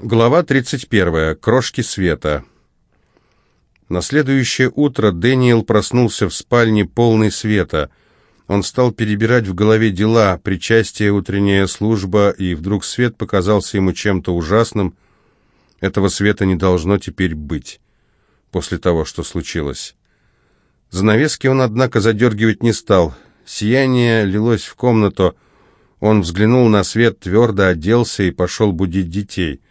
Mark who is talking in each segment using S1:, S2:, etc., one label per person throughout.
S1: Глава 31. Крошки света. На следующее утро Дэниел проснулся в спальне полной света. Он стал перебирать в голове дела, причастие, утренняя служба, и вдруг свет показался ему чем-то ужасным. Этого света не должно теперь быть, после того, что случилось. Занавески он, однако, задергивать не стал. Сияние лилось в комнату. Он взглянул на свет, твердо оделся и пошел будить детей —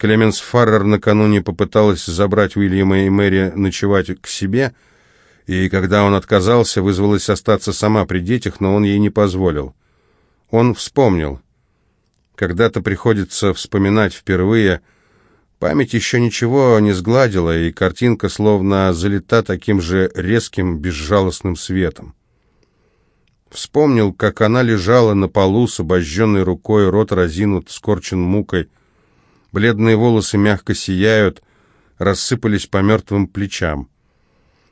S1: Клеменс Фаррер накануне попыталась забрать Уильяма и Мэри ночевать к себе, и когда он отказался, вызвалась остаться сама при детях, но он ей не позволил. Он вспомнил. Когда-то приходится вспоминать впервые. Память еще ничего не сгладила, и картинка словно залита таким же резким, безжалостным светом. Вспомнил, как она лежала на полу с обожженной рукой, рот разинут, скорчен мукой, Бледные волосы мягко сияют, рассыпались по мертвым плечам.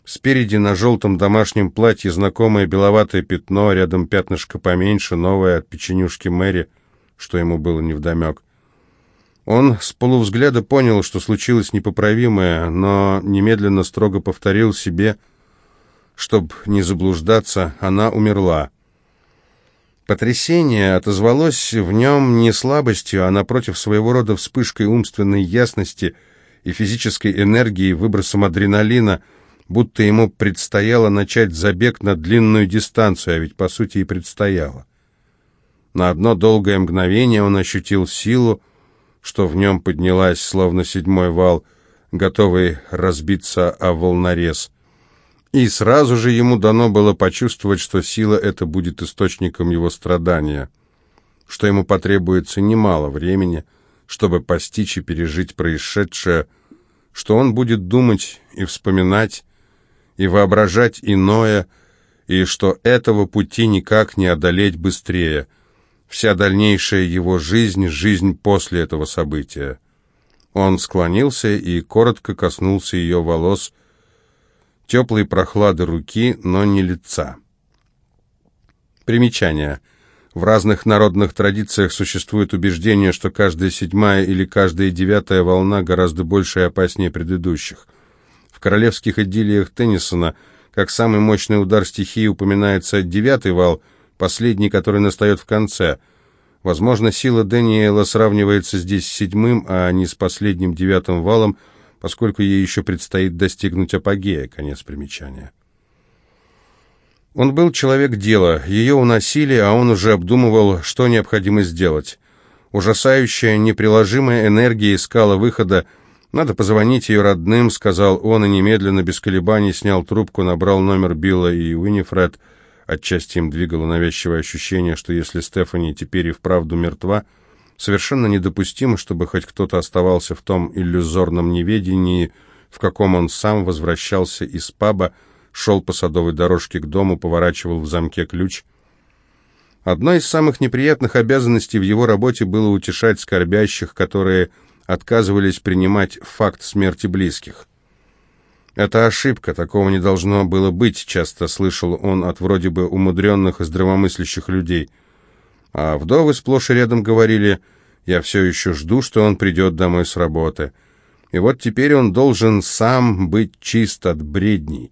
S1: Спереди на желтом домашнем платье знакомое беловатое пятно, рядом пятнышко поменьше, новое от печенюшки Мэри, что ему было невдомек. Он с полувзгляда понял, что случилось непоправимое, но немедленно строго повторил себе, чтобы не заблуждаться, она умерла. Потрясение отозвалось в нем не слабостью, а напротив своего рода вспышкой умственной ясности и физической энергии, выбросом адреналина, будто ему предстояло начать забег на длинную дистанцию, а ведь по сути и предстояло. На одно долгое мгновение он ощутил силу, что в нем поднялась, словно седьмой вал, готовый разбиться о волнорез. И сразу же ему дано было почувствовать, что сила эта будет источником его страдания, что ему потребуется немало времени, чтобы постичь и пережить происшедшее, что он будет думать и вспоминать, и воображать иное, и что этого пути никак не одолеть быстрее. Вся дальнейшая его жизнь — жизнь после этого события. Он склонился и коротко коснулся ее волос, теплой прохлады руки, но не лица. Примечание. В разных народных традициях существует убеждение, что каждая седьмая или каждая девятая волна гораздо больше и опаснее предыдущих. В королевских идиллиях Теннисона, как самый мощный удар стихии, упоминается девятый вал, последний, который настает в конце. Возможно, сила Дэниела сравнивается здесь с седьмым, а не с последним девятым валом – поскольку ей еще предстоит достигнуть апогея. Конец примечания. Он был человек дела, ее уносили, а он уже обдумывал, что необходимо сделать. Ужасающая, неприложимая энергия искала выхода. «Надо позвонить ее родным», — сказал он, и немедленно, без колебаний, снял трубку, набрал номер Билла и Уинифред. Отчасти им двигало навязчивое ощущение, что если Стефани теперь и вправду мертва, — Совершенно недопустимо, чтобы хоть кто-то оставался в том иллюзорном неведении, в каком он сам возвращался из паба, шел по садовой дорожке к дому, поворачивал в замке ключ. Одной из самых неприятных обязанностей в его работе было утешать скорбящих, которые отказывались принимать факт смерти близких. «Это ошибка, такого не должно было быть», — часто слышал он от вроде бы умудренных и здравомыслящих людей — а вдовы сплошь и рядом говорили, «Я все еще жду, что он придет домой с работы». И вот теперь он должен сам быть чист от бредней.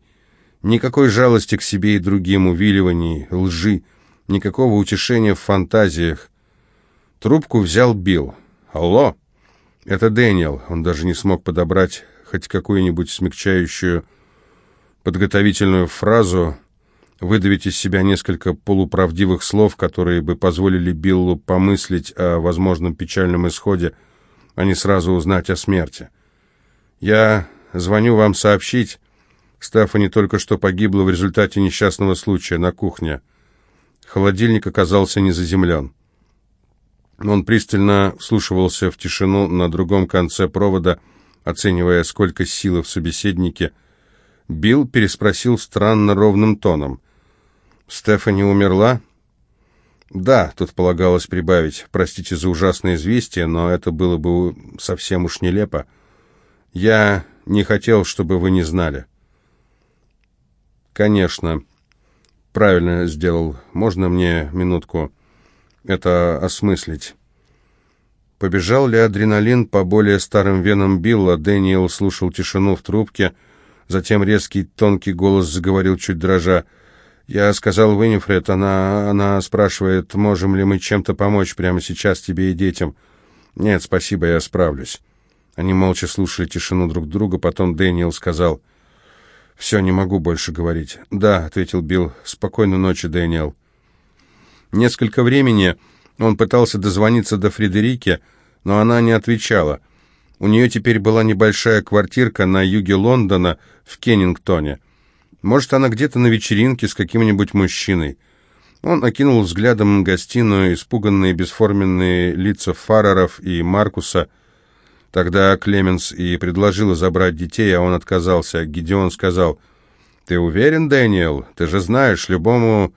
S1: Никакой жалости к себе и другим, увиливаний, лжи, никакого утешения в фантазиях. Трубку взял Билл. «Алло!» «Это Дэниел». Он даже не смог подобрать хоть какую-нибудь смягчающую подготовительную фразу, выдавить из себя несколько полуправдивых слов, которые бы позволили Биллу помыслить о возможном печальном исходе, а не сразу узнать о смерти. «Я звоню вам сообщить, Стефани только что погибла в результате несчастного случая на кухне. Холодильник оказался не заземлен». Он пристально вслушивался в тишину на другом конце провода, оценивая, сколько силы в собеседнике. Билл переспросил странно ровным тоном. Стефани умерла? Да, тут полагалось прибавить. Простите за ужасное известие, но это было бы совсем уж нелепо. Я не хотел, чтобы вы не знали. Конечно. Правильно сделал. Можно мне минутку это осмыслить? Побежал ли адреналин по более старым венам Билла, Дэниел слушал тишину в трубке, затем резкий тонкий голос заговорил чуть дрожа. «Я сказал Уиннифред, она, она спрашивает, можем ли мы чем-то помочь прямо сейчас тебе и детям». «Нет, спасибо, я справлюсь». Они молча слушали тишину друг друга, потом Дэниел сказал, «Все, не могу больше говорить». «Да», — ответил Билл, — «спокойной ночи, Дэниел». Несколько времени он пытался дозвониться до Фредерики, но она не отвечала. У нее теперь была небольшая квартирка на юге Лондона, в Кеннингтоне. Может, она где-то на вечеринке с каким-нибудь мужчиной. Он окинул взглядом гостиную, испуганные бесформенные лица Фарреров и Маркуса. Тогда Клеменс и предложила забрать детей, а он отказался. Гидеон сказал, «Ты уверен, Дэниел? Ты же знаешь, любому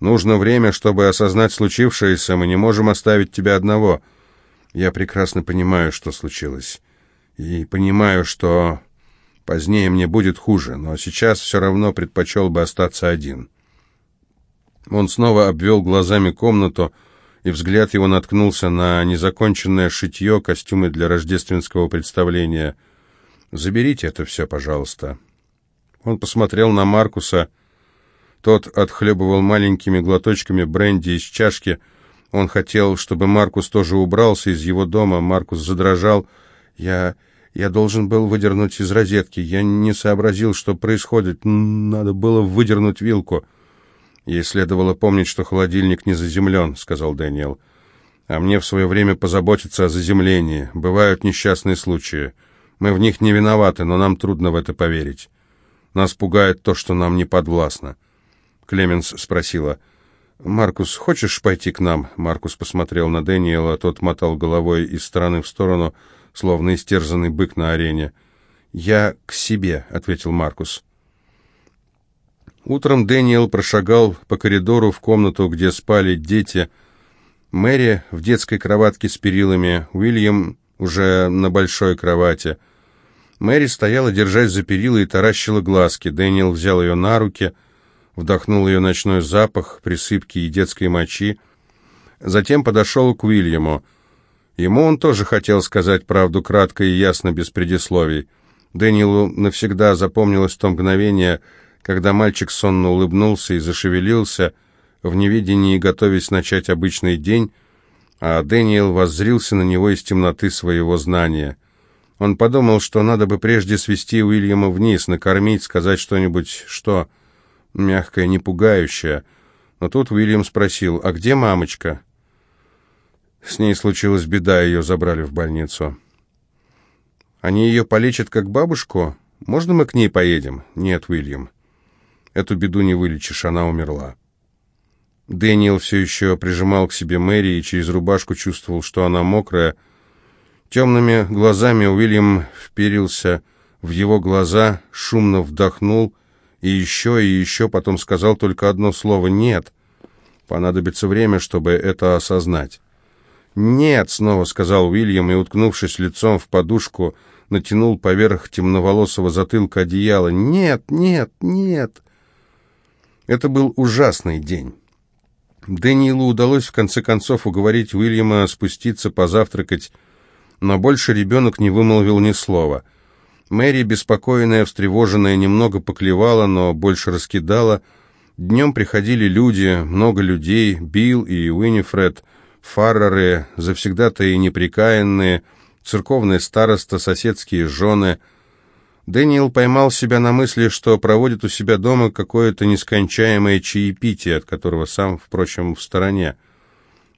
S1: нужно время, чтобы осознать случившееся. Мы не можем оставить тебя одного». «Я прекрасно понимаю, что случилось. И понимаю, что позднее мне будет хуже, но сейчас все равно предпочел бы остаться один». Он снова обвел глазами комнату, и взгляд его наткнулся на незаконченное шитье, костюмы для рождественского представления. «Заберите это все, пожалуйста». Он посмотрел на Маркуса. Тот отхлебывал маленькими глоточками бренди из чашки. Он хотел, чтобы Маркус тоже убрался из его дома. Маркус задрожал. «Я... я должен был выдернуть из розетки. Я не сообразил, что происходит. Надо было выдернуть вилку». «Ей следовало помнить, что холодильник не заземлен», — сказал Дэниел. «А мне в свое время позаботиться о заземлении. Бывают несчастные случаи. Мы в них не виноваты, но нам трудно в это поверить. Нас пугает то, что нам не подвластно». Клеменс спросила. «Маркус, хочешь пойти к нам?» Маркус посмотрел на Дэниела, тот мотал головой из стороны в сторону, словно истерзанный бык на арене. «Я к себе», — ответил Маркус. Утром Дэниел прошагал по коридору в комнату, где спали дети. Мэри в детской кроватке с перилами, Уильям уже на большой кровати. Мэри стояла, держась за перила, и таращила глазки. Дэниел взял ее на руки, вдохнул ее ночной запах, присыпки и детской мочи. Затем подошел к Уильяму. Ему он тоже хотел сказать правду кратко и ясно, без предисловий. Дэниелу навсегда запомнилось то мгновение, когда мальчик сонно улыбнулся и зашевелился, в неведении готовясь начать обычный день, а Дэниел воззрился на него из темноты своего знания. Он подумал, что надо бы прежде свести Уильяма вниз, накормить, сказать что-нибудь, что мягкое, не пугающее. Но тут Уильям спросил, «А где мамочка?» С ней случилась беда, ее забрали в больницу. «Они ее полечат как бабушку? Можно мы к ней поедем?» «Нет, Уильям». Эту беду не вылечишь, она умерла. Дэниел все еще прижимал к себе Мэри и через рубашку чувствовал, что она мокрая. Темными глазами Уильям вперился в его глаза, шумно вдохнул и еще, и еще потом сказал только одно слово «нет». Понадобится время, чтобы это осознать. «Нет», — снова сказал Уильям и, уткнувшись лицом в подушку, натянул поверх темноволосого затылка одеяло. «Нет, нет, нет!» Это был ужасный день. Дэниелу удалось в конце концов уговорить Уильяма спуститься позавтракать, но больше ребенок не вымолвил ни слова. Мэри, беспокойная, встревоженная, немного поклевала, но больше раскидала. Днем приходили люди, много людей, Билл и Уиннифред, Фарреры, и неприкаянные, церковный староста, соседские жены — Дэниел поймал себя на мысли, что проводит у себя дома какое-то нескончаемое чаепитие, от которого сам, впрочем, в стороне.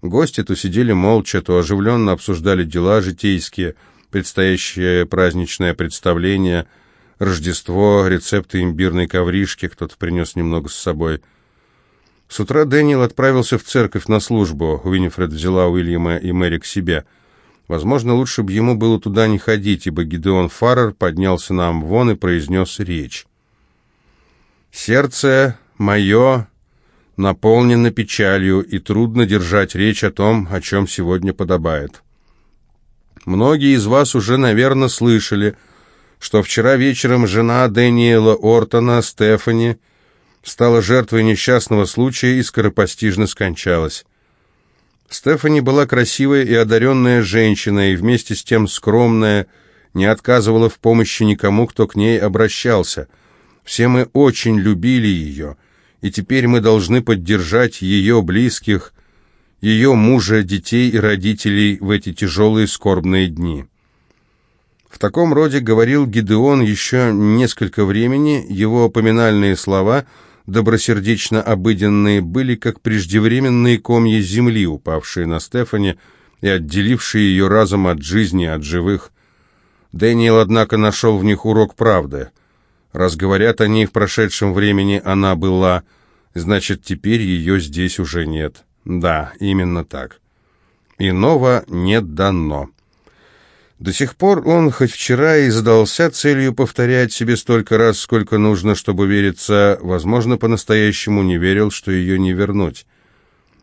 S1: Гости то сидели молча, то оживленно обсуждали дела житейские, предстоящее праздничное представление, Рождество, рецепты имбирной ковришки, кто-то принес немного с собой. С утра Дэниел отправился в церковь на службу. Уиннифред взяла Уильяма и Мэри к себе – Возможно, лучше бы ему было туда не ходить, ибо Гидеон Фаррер поднялся на Амвон и произнес речь. «Сердце мое наполнено печалью, и трудно держать речь о том, о чем сегодня подобает. Многие из вас уже, наверное, слышали, что вчера вечером жена Дэниела Ортона, Стефани, стала жертвой несчастного случая и скоропостижно скончалась. Стефани была красивая и одаренная женщина, и вместе с тем скромная, не отказывала в помощи никому, кто к ней обращался. Все мы очень любили ее, и теперь мы должны поддержать ее близких, ее мужа, детей и родителей в эти тяжелые скорбные дни. В таком роде говорил Гидеон еще несколько времени, его поминальные слова, добросердечно обыденные, были как преждевременные комья земли, упавшие на Стефани и отделившие ее разум от жизни, от живых. Дэниел, однако, нашел в них урок правды. Раз говорят они в прошедшем времени «она была», значит, теперь ее здесь уже нет. Да, именно так. Иного не дано. До сих пор он, хоть вчера и задался целью повторять себе столько раз, сколько нужно, чтобы вериться, возможно, по-настоящему не верил, что ее не вернуть.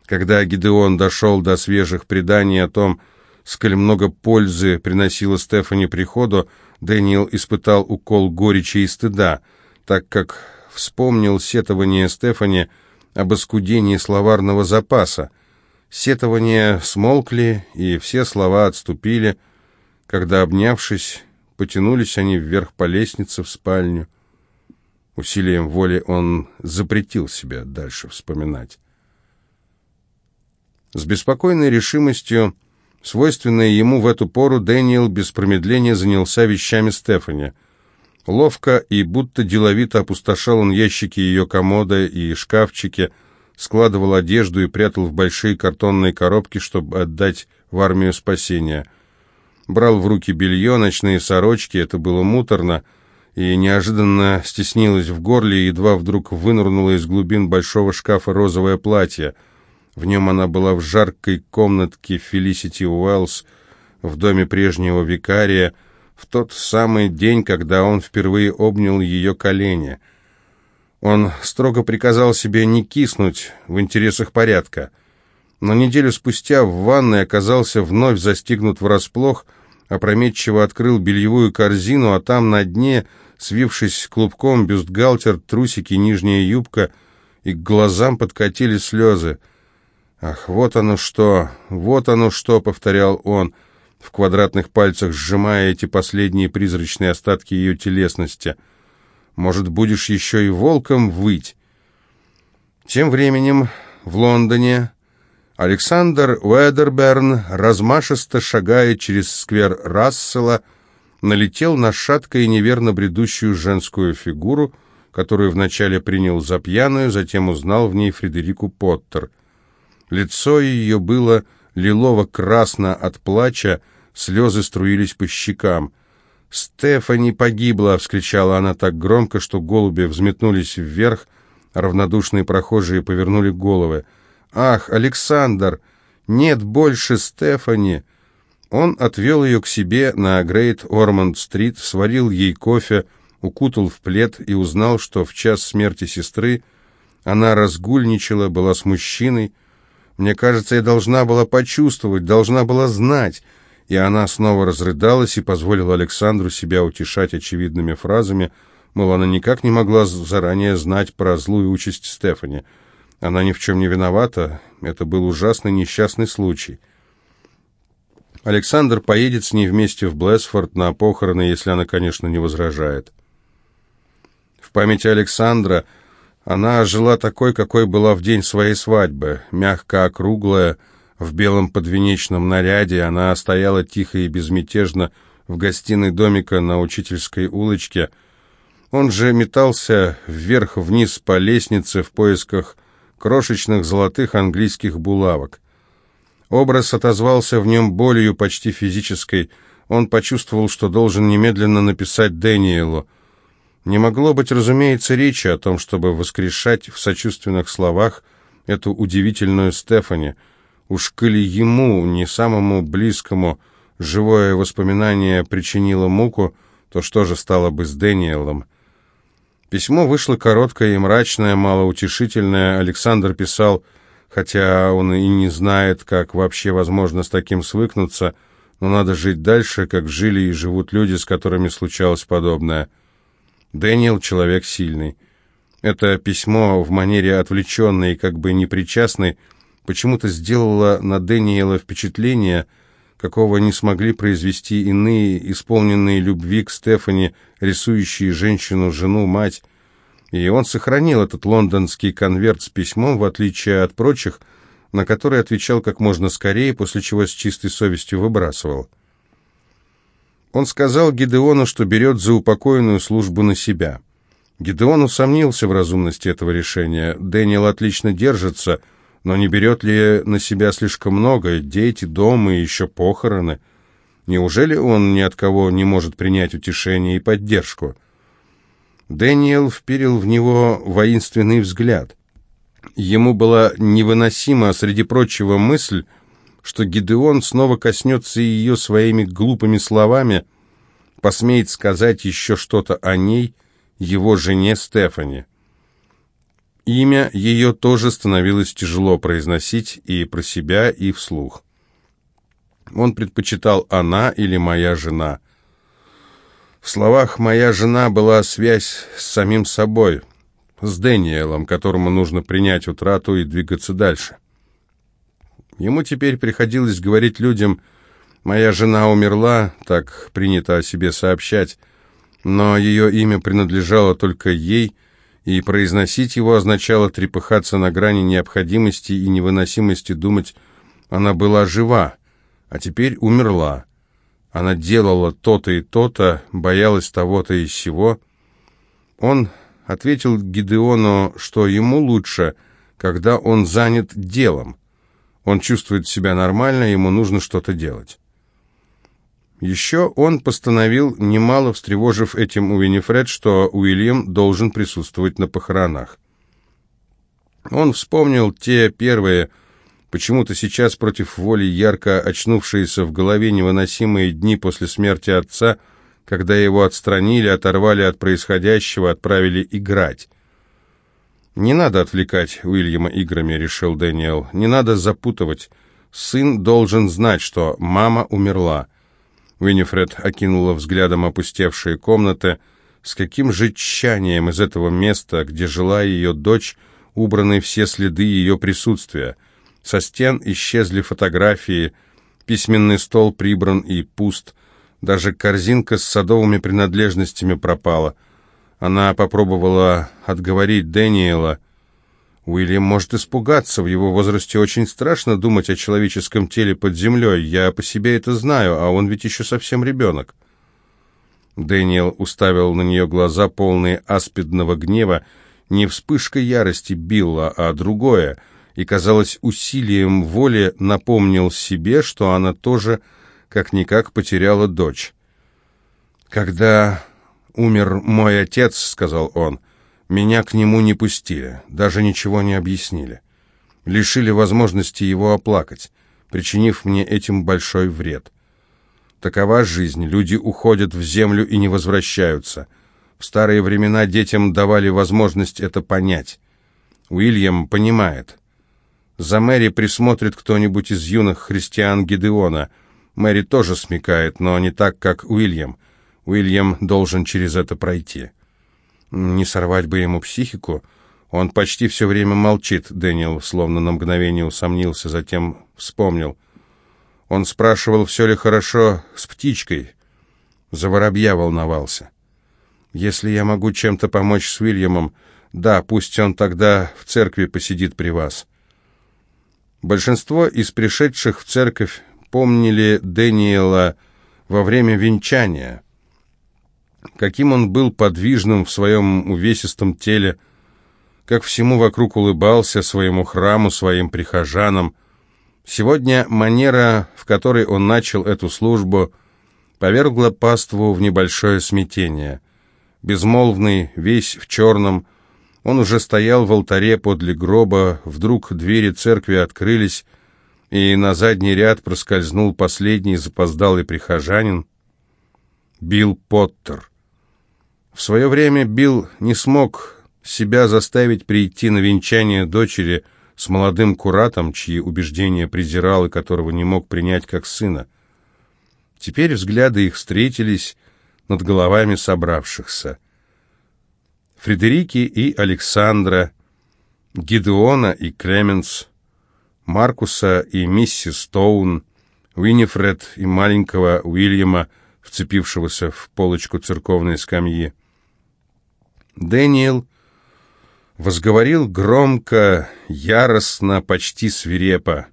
S1: Когда Гидеон дошел до свежих преданий о том, сколь много пользы приносила Стефани приходу, Дэниел испытал укол горечи и стыда, так как вспомнил сетование Стефани об оскудении словарного запаса. Сетования смолкли, и все слова отступили, когда, обнявшись, потянулись они вверх по лестнице в спальню. Усилием воли он запретил себе дальше вспоминать. С беспокойной решимостью, свойственной ему в эту пору, Дэниел без промедления занялся вещами Стефани — Ловко и будто деловито опустошал он ящики ее комода и шкафчики, складывал одежду и прятал в большие картонные коробки, чтобы отдать в армию спасения. Брал в руки белье, ночные сорочки, это было муторно, и неожиданно стеснилось в горле, и едва вдруг вынырнуло из глубин большого шкафа розовое платье. В нем она была в жаркой комнатке Фелисити Уэллс в доме прежнего викария, в тот самый день, когда он впервые обнял ее колени. Он строго приказал себе не киснуть в интересах порядка. Но неделю спустя в ванной оказался вновь застигнут врасплох, опрометчиво открыл бельевую корзину, а там на дне, свившись клубком, бюстгальтер, трусики, нижняя юбка, и к глазам подкатили слезы. «Ах, вот оно что! Вот оно что!» — повторял он — в квадратных пальцах сжимая эти последние призрачные остатки ее телесности. «Может, будешь еще и волком выть?» Тем временем в Лондоне Александр Уэдерберн, размашисто шагая через сквер Рассела, налетел на шатко и неверно бредущую женскую фигуру, которую вначале принял за пьяную, затем узнал в ней Фредерику Поттер. Лицо ее было лилово-красно от плача, слезы струились по щекам. «Стефани погибла!» — вскричала она так громко, что голуби взметнулись вверх, равнодушные прохожие повернули головы. «Ах, Александр! Нет больше Стефани!» Он отвел ее к себе на Грейт Ормонд-стрит, сварил ей кофе, укутал в плед и узнал, что в час смерти сестры она разгульничала, была с мужчиной, мне кажется, я должна была почувствовать, должна была знать. И она снова разрыдалась и позволила Александру себя утешать очевидными фразами, мол, она никак не могла заранее знать про злую участь Стефани. Она ни в чем не виновата, это был ужасный несчастный случай. Александр поедет с ней вместе в Блэсфорд на похороны, если она, конечно, не возражает. В памяти Александра она жила такой, какой была в день своей свадьбы, мягко округлая, в белом подвенечном наряде. Она стояла тихо и безмятежно в гостиной домика на Учительской улочке. Он же метался вверх-вниз по лестнице в поисках крошечных золотых английских булавок. Образ отозвался в нем болью почти физической. Он почувствовал, что должен немедленно написать Дэниелу — не могло быть, разумеется, речи о том, чтобы воскрешать в сочувственных словах эту удивительную Стефани. Уж коли ему, не самому близкому, живое воспоминание причинило муку, то что же стало бы с Дэниелом? Письмо вышло короткое и мрачное, малоутешительное. Александр писал, хотя он и не знает, как вообще возможно с таким свыкнуться, но надо жить дальше, как жили и живут люди, с которыми случалось подобное – Дэниел — человек сильный. Это письмо в манере отвлеченной и как бы непричастной почему-то сделала на Дэниела впечатление, какого не смогли произвести иные, исполненные любви к Стефани, рисующие женщину, жену, мать. И он сохранил этот лондонский конверт с письмом, в отличие от прочих, на который отвечал как можно скорее, после чего с чистой совестью выбрасывал. Он сказал Гидеону, что берет за упокоенную службу на себя. Гидеон усомнился в разумности этого решения. Дэниел отлично держится, но не берет ли на себя слишком много? Дети, дом и еще похороны. Неужели он ни от кого не может принять утешение и поддержку? Дэниел вперил в него воинственный взгляд. Ему была невыносима, среди прочего, мысль, что Гидеон снова коснется ее своими глупыми словами, посмеет сказать еще что-то о ней, его жене Стефани. Имя ее тоже становилось тяжело произносить и про себя, и вслух. Он предпочитал «она» или «моя жена». В словах «моя жена» была связь с самим собой, с Дэниелом, которому нужно принять утрату и двигаться дальше. Ему теперь приходилось говорить людям «моя жена умерла», так принято о себе сообщать, но ее имя принадлежало только ей, и произносить его означало трепыхаться на грани необходимости и невыносимости думать «она была жива, а теперь умерла». Она делала то-то и то-то, боялась того-то и сего. Он ответил Гидеону, что ему лучше, когда он занят делом. Он чувствует себя нормально, ему нужно что-то делать. Еще он постановил, немало встревожив этим Уиннифред, что Уильям должен присутствовать на похоронах. Он вспомнил те первые, почему-то сейчас против воли ярко очнувшиеся в голове невыносимые дни после смерти отца, когда его отстранили, оторвали от происходящего, отправили играть. «Не надо отвлекать Уильяма играми», — решил Дэниел. «Не надо запутывать. Сын должен знать, что мама умерла». Уиннифред окинула взглядом опустевшие комнаты. С каким же тщанием из этого места, где жила ее дочь, убраны все следы ее присутствия. Со стен исчезли фотографии, письменный стол прибран и пуст, даже корзинка с садовыми принадлежностями пропала — она попробовала отговорить Дэниела. Уильям может испугаться, в его возрасте очень страшно думать о человеческом теле под землей. Я по себе это знаю, а он ведь еще совсем ребенок. Дэниел уставил на нее глаза, полные аспидного гнева, не вспышка ярости Билла, а другое, и, казалось, усилием воли напомнил себе, что она тоже как-никак потеряла дочь. Когда «Умер мой отец», — сказал он. «Меня к нему не пустили, даже ничего не объяснили. Лишили возможности его оплакать, причинив мне этим большой вред. Такова жизнь, люди уходят в землю и не возвращаются. В старые времена детям давали возможность это понять. Уильям понимает. За Мэри присмотрит кто-нибудь из юных христиан Гидеона. Мэри тоже смекает, но не так, как Уильям». Уильям должен через это пройти. Не сорвать бы ему психику. Он почти все время молчит, Дэниел, словно на мгновение усомнился, затем вспомнил. Он спрашивал, все ли хорошо с птичкой. За воробья волновался. Если я могу чем-то помочь с Уильямом, да, пусть он тогда в церкви посидит при вас. Большинство из пришедших в церковь помнили Дэниела во время венчания — каким он был подвижным в своем увесистом теле, как всему вокруг улыбался своему храму, своим прихожанам. Сегодня манера, в которой он начал эту службу, повергла паству в небольшое смятение. Безмолвный, весь в черном, он уже стоял в алтаре подле гроба, вдруг двери церкви открылись, и на задний ряд проскользнул последний запоздалый прихожанин, Билл Поттер. В свое время Билл не смог себя заставить прийти на венчание дочери с молодым куратом, чьи убеждения презирал и которого не мог принять как сына. Теперь взгляды их встретились над головами собравшихся. Фредерики и Александра, Гидеона и Клеменс, Маркуса и миссис Стоун, Уинифред и маленького Уильяма, вцепившегося в полочку церковной скамьи. Дэниел возговорил громко, яростно, почти свирепо.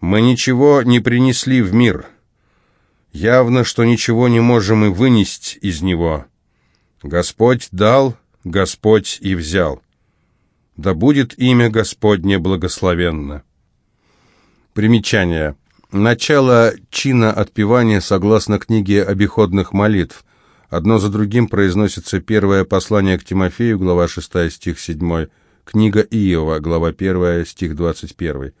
S1: «Мы ничего не принесли в мир. Явно, что ничего не можем и вынести из него. Господь дал, Господь и взял. Да будет имя Господне благословенно». Примечание. Начало чина отпевания согласно книге обиходных молитв. Одно за другим произносится первое послание к Тимофею, глава 6, стих 7, книга Иова, глава 1, стих 21.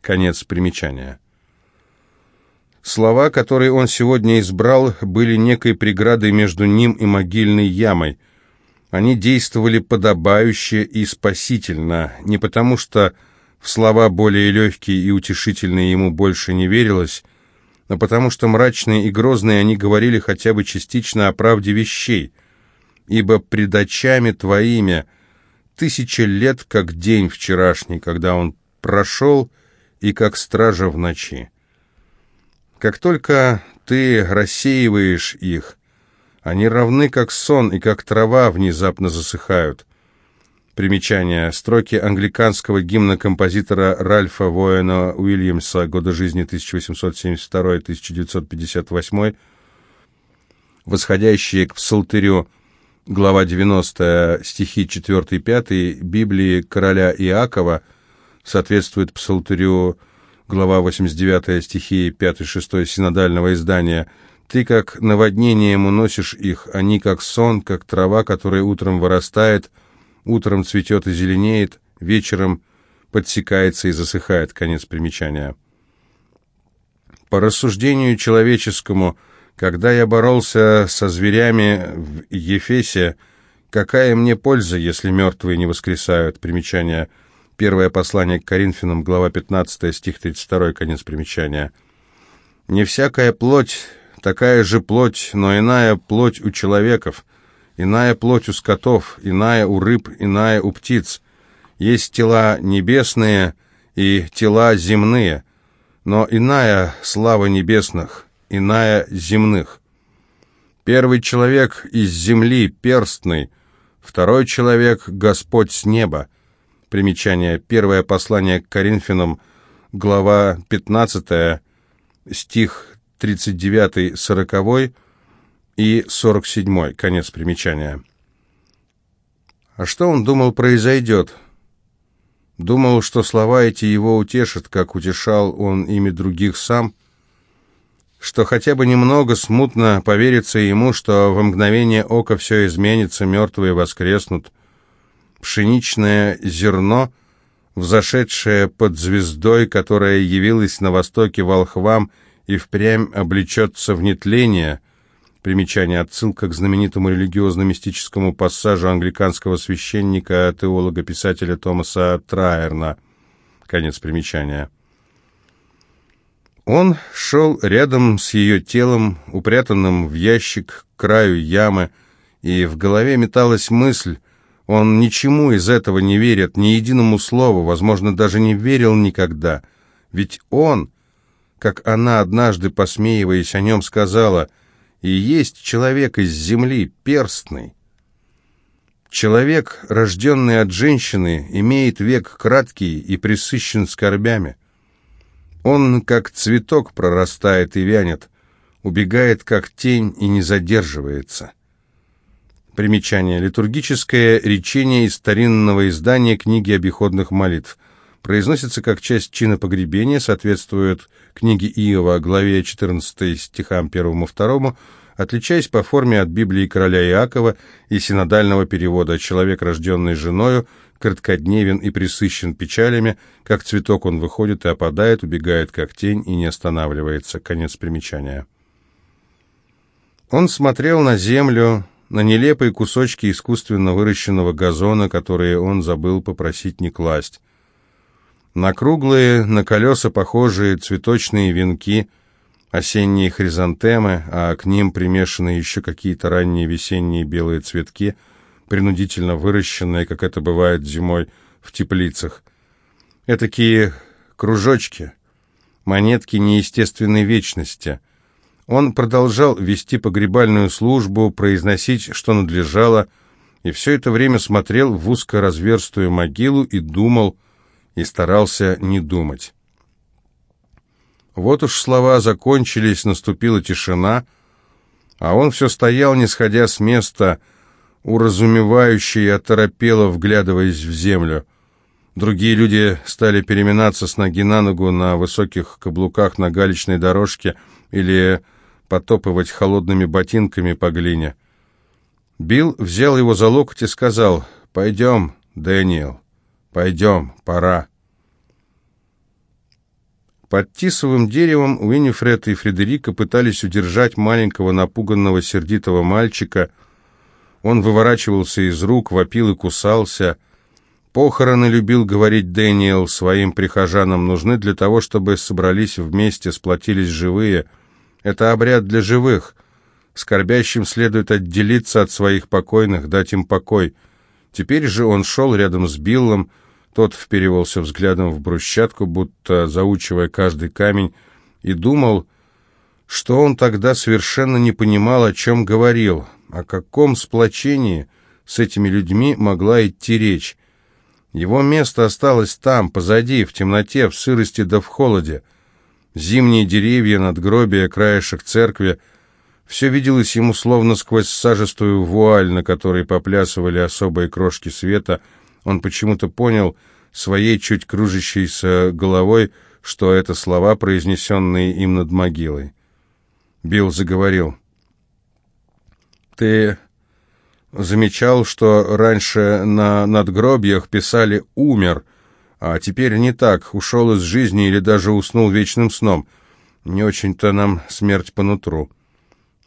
S1: Конец примечания. Слова, которые он сегодня избрал, были некой преградой между ним и могильной ямой. Они действовали подобающе и спасительно, не потому что в слова более легкие и утешительные ему больше не верилось, но потому что мрачные и грозные они говорили хотя бы частично о правде вещей, ибо пред очами твоими тысяча лет, как день вчерашний, когда он прошел, и как стража в ночи. Как только ты рассеиваешь их, они равны как сон и как трава внезапно засыхают. Примечание. Строки англиканского гимна композитора Ральфа Воэна Уильямса, года жизни 1872-1958, восходящие к псалтырю, глава 90, стихи 4-5 Библии короля Иакова, соответствует псалтырю, глава 89, стихи 5-6 синодального издания. «Ты, как наводнением уносишь их, они, как сон, как трава, которая утром вырастает», Утром цветет и зеленеет, вечером подсекается и засыхает. Конец примечания. По рассуждению человеческому, когда я боролся со зверями в Ефесе, какая мне польза, если мертвые не воскресают? Примечание. Первое послание к Коринфянам, глава 15, стих 32, конец примечания. Не всякая плоть, такая же плоть, но иная плоть у человеков – иная плоть у скотов, иная у рыб, иная у птиц. Есть тела небесные и тела земные, но иная слава небесных, иная земных. Первый человек из земли перстный, второй человек Господь с неба. Примечание. Первое послание к Коринфянам, глава 15, стих 39-40, и 47. Конец примечания. А что он думал произойдет? Думал, что слова эти его утешат, как утешал он ими других сам, что хотя бы немного смутно поверится ему, что во мгновение ока все изменится, мертвые воскреснут. Пшеничное зерно, взошедшее под звездой, которая явилась на востоке волхвам и впрямь облечется в нетление — Примечание. Отсылка к знаменитому религиозно-мистическому пассажу англиканского священника, теолога-писателя Томаса Траерна. Конец примечания. Он шел рядом с ее телом, упрятанным в ящик к краю ямы, и в голове металась мысль, он ничему из этого не верит, ни единому слову, возможно, даже не верил никогда. Ведь он, как она однажды, посмеиваясь о нем, сказала — и есть человек из земли, перстный. Человек, рожденный от женщины, имеет век краткий и присыщен скорбями. Он, как цветок, прорастает и вянет, убегает, как тень, и не задерживается. Примечание. Литургическое речение из старинного издания книги обиходных молитв. Произносится как часть чина погребения, соответствует книге Иова, главе 14 стихам 1-2, отличаясь по форме от Библии короля Иакова и синодального перевода «Человек, рожденный женою, краткодневен и присыщен печалями, как цветок он выходит и опадает, убегает, как тень, и не останавливается». Конец примечания. Он смотрел на землю, на нелепые кусочки искусственно выращенного газона, которые он забыл попросить не класть, на круглые, на колеса похожие цветочные венки – осенние хризантемы, а к ним примешаны еще какие-то ранние весенние белые цветки, принудительно выращенные, как это бывает зимой в теплицах. Этакие кружочки, монетки неестественной вечности. Он продолжал вести погребальную службу, произносить, что надлежало, и все это время смотрел в узко разверстую могилу и думал, и старался не думать. Вот уж слова закончились, наступила тишина, а он все стоял, не сходя с места, уразумевающий и оторопело, вглядываясь в землю. Другие люди стали переминаться с ноги на ногу на высоких каблуках на галечной дорожке или потопывать холодными ботинками по глине. Билл взял его за локоть и сказал, «Пойдем, Дэниел, пойдем, пора». Под тисовым деревом Уиннифред и Фредерика пытались удержать маленького напуганного сердитого мальчика. Он выворачивался из рук, вопил и кусался. Похороны, любил говорить Дэниел, своим прихожанам нужны для того, чтобы собрались вместе, сплотились живые. Это обряд для живых. Скорбящим следует отделиться от своих покойных, дать им покой. Теперь же он шел рядом с Биллом, тот вперивался взглядом в брусчатку, будто заучивая каждый камень, и думал, что он тогда совершенно не понимал, о чем говорил, о каком сплочении с этими людьми могла идти речь. Его место осталось там, позади, в темноте, в сырости да в холоде. Зимние деревья, надгробия, краешек церкви — все виделось ему словно сквозь сажистую вуаль, на которой поплясывали особые крошки света. Он почему-то понял своей чуть кружащейся головой, что это слова, произнесенные им над могилой. Билл заговорил. «Ты замечал, что раньше на надгробиях писали «умер», а теперь не так, ушел из жизни или даже уснул вечным сном. Не очень-то нам смерть по нутру.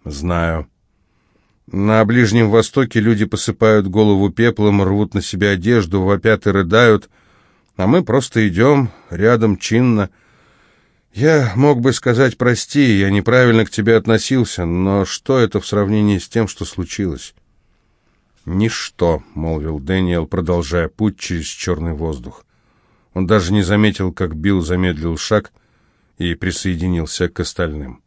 S1: Знаю. На Ближнем Востоке люди посыпают голову пеплом, рвут на себе одежду, вопят и рыдают, а мы просто идем рядом чинно. Я мог бы сказать «прости, я неправильно к тебе относился», но что это в сравнении с тем, что случилось? «Ничто», — молвил Дэниел, продолжая путь через черный воздух. Он даже не заметил, как Билл замедлил шаг и присоединился к остальным.